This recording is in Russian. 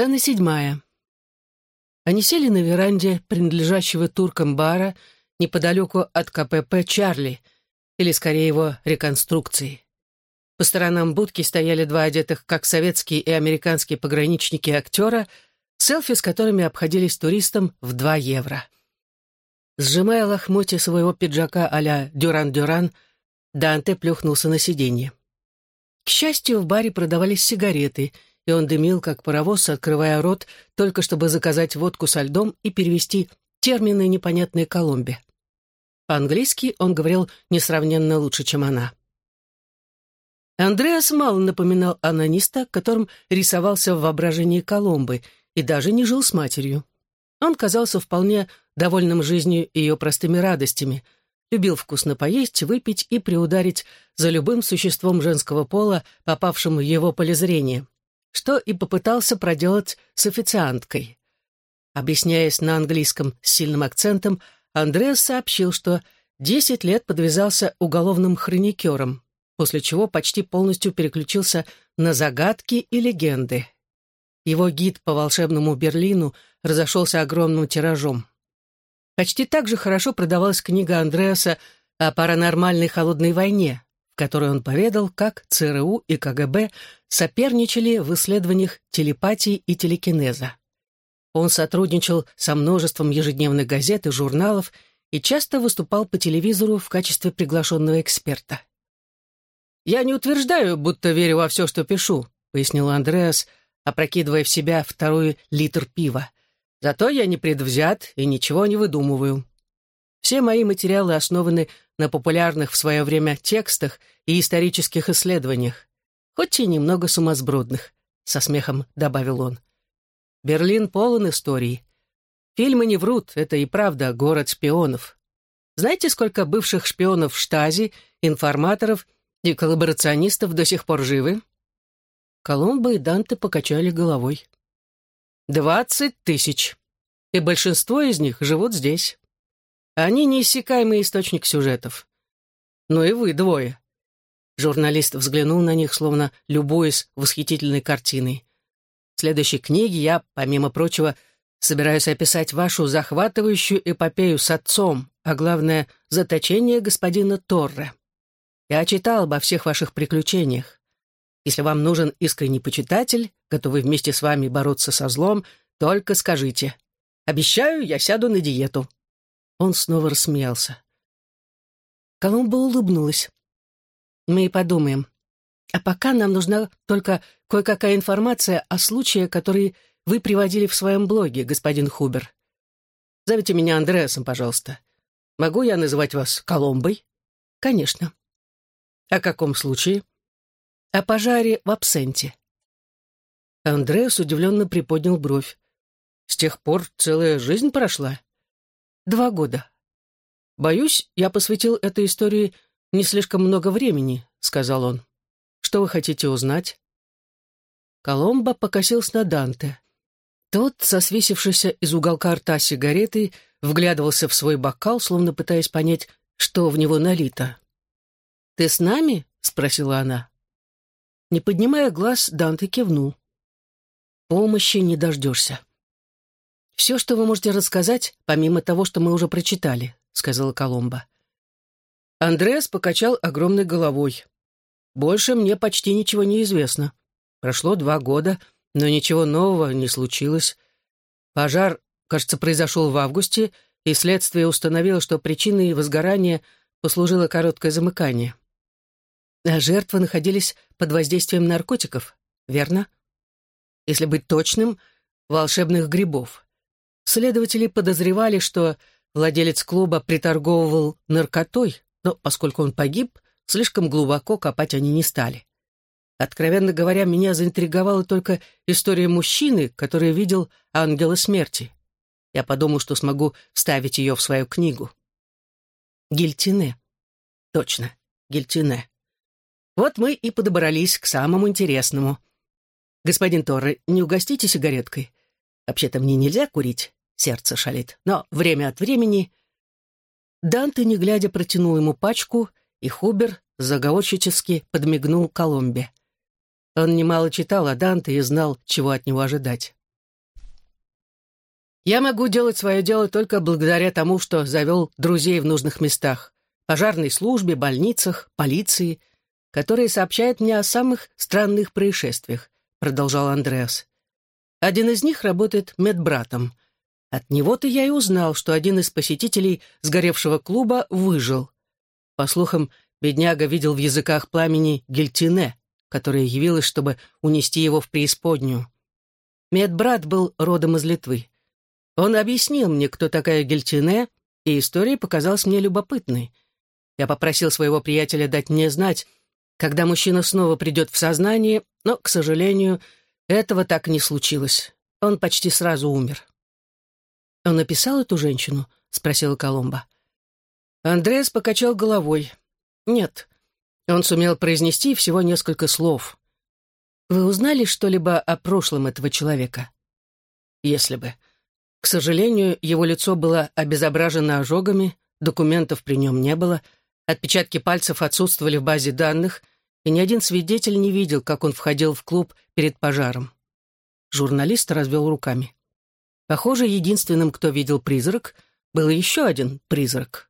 Сцена седьмая. Они сели на веранде принадлежащего туркам бара неподалеку от КПП «Чарли», или скорее его реконструкции. По сторонам будки стояли два одетых, как советские и американские пограничники актера, селфи с которыми обходились туристам в 2 евро. Сжимая лохмотья своего пиджака а-ля «Дюран-Дюран», Данте плюхнулся на сиденье. К счастью, в баре продавались сигареты, и он дымил, как паровоз, открывая рот, только чтобы заказать водку со льдом и перевести термины непонятные Колумбе. По-английски он говорил несравненно лучше, чем она. Андреас мало напоминал анониста, которым рисовался в воображении Коломбы, и даже не жил с матерью. Он казался вполне довольным жизнью и ее простыми радостями, любил вкусно поесть, выпить и приударить за любым существом женского пола, попавшим в его поле зрения, что и попытался проделать с официанткой. Объясняясь на английском с сильным акцентом, Андреас сообщил, что десять лет подвязался уголовным хроникером, после чего почти полностью переключился на загадки и легенды. Его гид по волшебному Берлину разошелся огромным тиражом. Почти так же хорошо продавалась книга Андреаса о паранормальной холодной войне, которой он поведал, как ЦРУ и КГБ соперничали в исследованиях телепатии и телекинеза. Он сотрудничал со множеством ежедневных газет и журналов и часто выступал по телевизору в качестве приглашенного эксперта. «Я не утверждаю, будто верю во все, что пишу», — пояснил Андреас, опрокидывая в себя второй литр пива. «Зато я не предвзят и ничего не выдумываю. Все мои материалы основаны на популярных в свое время текстах и исторических исследованиях, хоть и немного сумасбродных», — со смехом добавил он. Берлин полон историй. Фильмы не врут, это и правда город шпионов. Знаете, сколько бывших шпионов штази, информаторов и коллаборационистов до сих пор живы? Коломбо и Данте покачали головой. «Двадцать тысяч. И большинство из них живут здесь. Они неиссякаемый источник сюжетов. Ну и вы двое». Журналист взглянул на них, словно любуясь восхитительной картиной. В следующей книге я, помимо прочего, собираюсь описать вашу захватывающую эпопею с отцом, а главное — заточение господина Торре. Я читал обо всех ваших приключениях. Если вам нужен искренний почитатель, готовый вместе с вами бороться со злом, только скажите. Обещаю, я сяду на диету». Он снова рассмеялся. Колумба улыбнулась. «Мы и подумаем. А пока нам нужна только кое-какая информация о случае, который вы приводили в своем блоге, господин Хубер. Зовите меня Андреасом, пожалуйста. Могу я называть вас Коломбой? Конечно. О каком случае? О пожаре в абсенте. Андреас удивленно приподнял бровь. С тех пор целая жизнь прошла. Два года. Боюсь, я посвятил этой истории не слишком много времени, сказал он. Что вы хотите узнать?» Коломбо покосился на Данте. Тот, сосвесившийся из уголка рта сигареты, вглядывался в свой бокал, словно пытаясь понять, что в него налито. «Ты с нами?» — спросила она. Не поднимая глаз, Данте кивнул. «Помощи не дождешься». «Все, что вы можете рассказать, помимо того, что мы уже прочитали», — сказала Коломба. Андреас покачал огромной головой. Больше мне почти ничего не известно. Прошло два года, но ничего нового не случилось. Пожар, кажется, произошел в августе, и следствие установило, что причиной возгорания послужило короткое замыкание. А жертвы находились под воздействием наркотиков, верно? Если быть точным, волшебных грибов. Следователи подозревали, что владелец клуба приторговывал наркотой, но поскольку он погиб, Слишком глубоко копать они не стали. Откровенно говоря, меня заинтриговала только история мужчины, который видел ангела смерти. Я подумал, что смогу вставить ее в свою книгу. Гильтине. Точно, Гильтине. Вот мы и подобрались к самому интересному. Господин Торре, не угостите сигареткой? Вообще-то мне нельзя курить, сердце шалит, но время от времени... Данте, не глядя, протянул ему пачку, и Хубер заговорщически подмигнул Коломбе. Он немало читал о Данте и знал, чего от него ожидать. Я могу делать свое дело только благодаря тому, что завел друзей в нужных местах, пожарной службе, больницах, полиции, которые сообщают мне о самых странных происшествиях, продолжал Андреас. Один из них работает медбратом. От него-то я и узнал, что один из посетителей сгоревшего клуба выжил. По слухам, бедняга видел в языках пламени гильтине, которая явилась, чтобы унести его в преисподнюю. Медбрат был родом из Литвы. Он объяснил мне, кто такая Гельтине, и история показалась мне любопытной. Я попросил своего приятеля дать мне знать, когда мужчина снова придет в сознание, но, к сожалению, этого так не случилось. Он почти сразу умер. «Он написал эту женщину?» — спросила Коломба. Андреас покачал головой. «Нет». Он сумел произнести всего несколько слов. «Вы узнали что-либо о прошлом этого человека?» «Если бы. К сожалению, его лицо было обезображено ожогами, документов при нем не было, отпечатки пальцев отсутствовали в базе данных, и ни один свидетель не видел, как он входил в клуб перед пожаром. Журналист развел руками. Похоже, единственным, кто видел призрак, был еще один призрак.